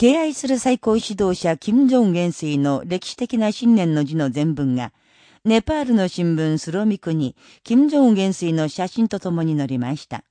敬愛する最高指導者金正恩元帥の歴史的な信念の字の全文が、ネパールの新聞スロミクに、金正恩元帥の写真とともに載りました。